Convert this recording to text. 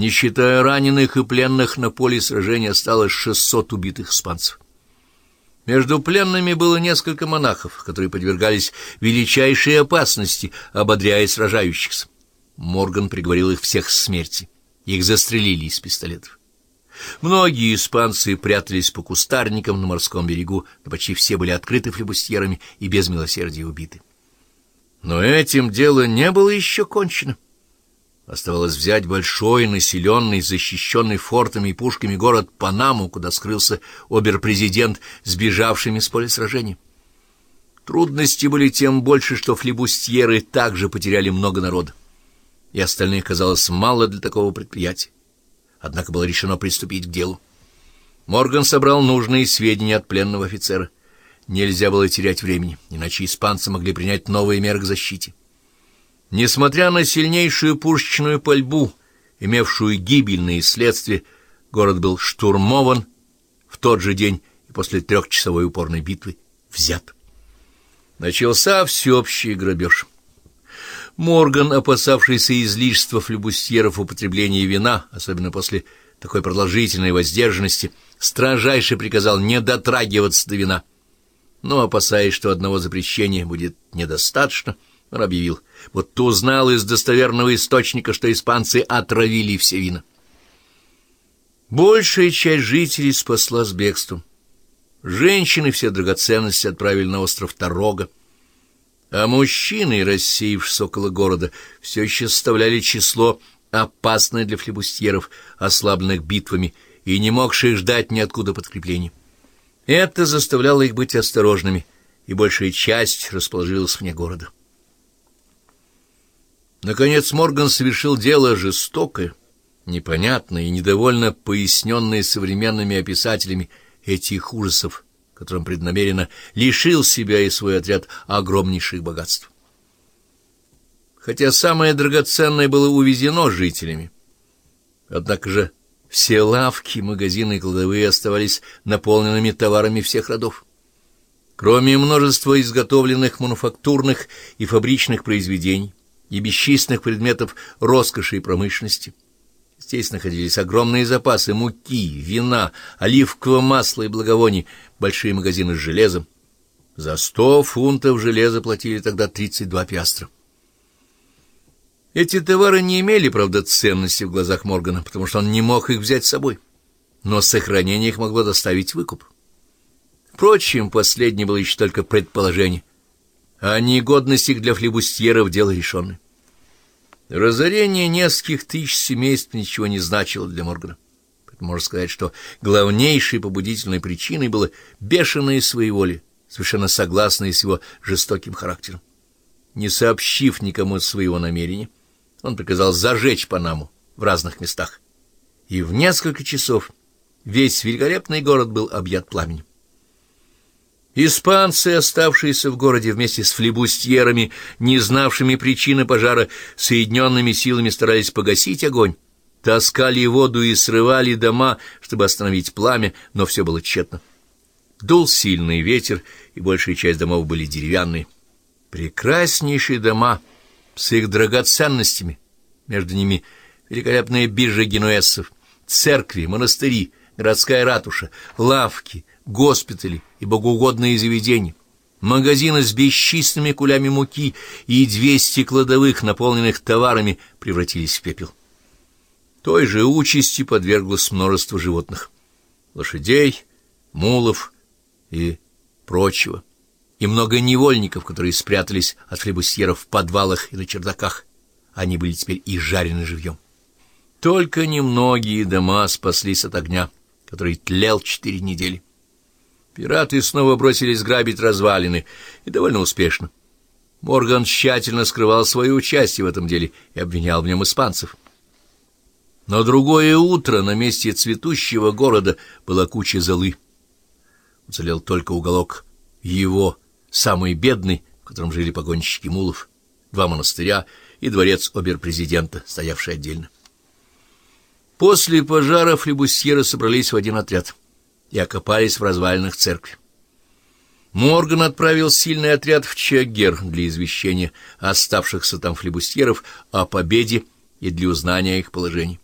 Не считая раненых и пленных, на поле сражения осталось 600 убитых испанцев. Между пленными было несколько монахов, которые подвергались величайшей опасности, ободряя сражающихся. Морган приговорил их всех к смерти. Их застрелили из пистолетов. Многие испанцы прятались по кустарникам на морском берегу, но почти все были открыты флебустьерами и без милосердия убиты. Но этим дело не было еще кончено. Оставалось взять большой, населенный, защищенный фортами и пушками город Панаму, куда скрылся обер-президент, сбежавшими с поля сражений. Трудности были тем больше, что флебустьеры также потеряли много народа, и остальных казалось мало для такого предприятия. Однако было решено приступить к делу. Морган собрал нужные сведения от пленного офицера. Нельзя было терять времени, иначе испанцы могли принять новые меры к защите. Несмотря на сильнейшую пушечную пальбу, имевшую гибельные следствия, город был штурмован в тот же день и после трехчасовой упорной битвы взят. Начался всеобщий грабеж. Морган, опасавшийся излишества флебустьеров употребления вина, особенно после такой продолжительной воздержанности, строжайше приказал не дотрагиваться до вина. Но, опасаясь, что одного запрещения будет недостаточно, он объявил, вот то узнал из достоверного источника, что испанцы отравили все вина. Большая часть жителей спасла с бегством. Женщины все драгоценности отправили на остров Тарога, а мужчины, рассеявшись около города, все еще составляли число опасное для флебустьеров, ослабленных битвами и не могших ждать ниоткуда подкреплений. Это заставляло их быть осторожными, и большая часть расположилась вне города. Наконец Морган совершил дело жестокое, непонятное и недовольно поясненное современными описателями этих ужасов, которым преднамеренно лишил себя и свой отряд огромнейших богатств. Хотя самое драгоценное было увезено жителями, однако же все лавки, магазины и кладовые оставались наполненными товарами всех родов. Кроме множества изготовленных мануфактурных и фабричных произведений, и бесчисленных предметов роскоши и промышленности. Здесь находились огромные запасы муки, вина, оливкового масла и благовоний, большие магазины с железом. За сто фунтов железа платили тогда 32 пиастра. Эти товары не имели, правда, ценности в глазах Моргана, потому что он не мог их взять с собой, но сохранение их могло доставить выкуп. Впрочем, последнее было еще только предположение, а негодность их для флебустьеров — дело решенное. Разорение нескольких тысяч семейств ничего не значило для Моргана. Можно сказать, что главнейшей побудительной причиной было бешеное своеволие, совершенно согласное с его жестоким характером. Не сообщив никому своего намерения, он приказал зажечь Панаму в разных местах, и в несколько часов весь великолепный город был объят пламенем. Испанцы, оставшиеся в городе вместе с флебустьерами, не знавшими причины пожара, соединенными силами старались погасить огонь, таскали воду и срывали дома, чтобы остановить пламя, но все было тщетно. Дул сильный ветер, и большая часть домов были деревянные. Прекраснейшие дома с их драгоценностями, между ними великолепные биржи генуэзцев, церкви, монастыри, городская ратуша, лавки, госпитали и богоугодные заведения, магазины с бесчисленными кулями муки и двести кладовых, наполненных товарами, превратились в пепел. Той же участи подверглось множество животных — лошадей, мулов и прочего, и много невольников, которые спрятались от флебусьеров в подвалах и на чердаках. Они были теперь и жарены живьем. Только немногие дома спаслись от огня, который тлел четыре недели. Пираты снова бросились грабить развалины, и довольно успешно. Морган тщательно скрывал свое участие в этом деле и обвинял в нем испанцев. На другое утро на месте цветущего города была куча золы. Уцелел только уголок его, самый бедный, в котором жили погонщики мулов, два монастыря и дворец обер-президента, стоявший отдельно. После пожара флебусьеры собрались в один отряд и окопались в развалинах церкви. Морган отправил сильный отряд в Чаггер для извещения оставшихся там флебустьеров о победе и для узнания их положений.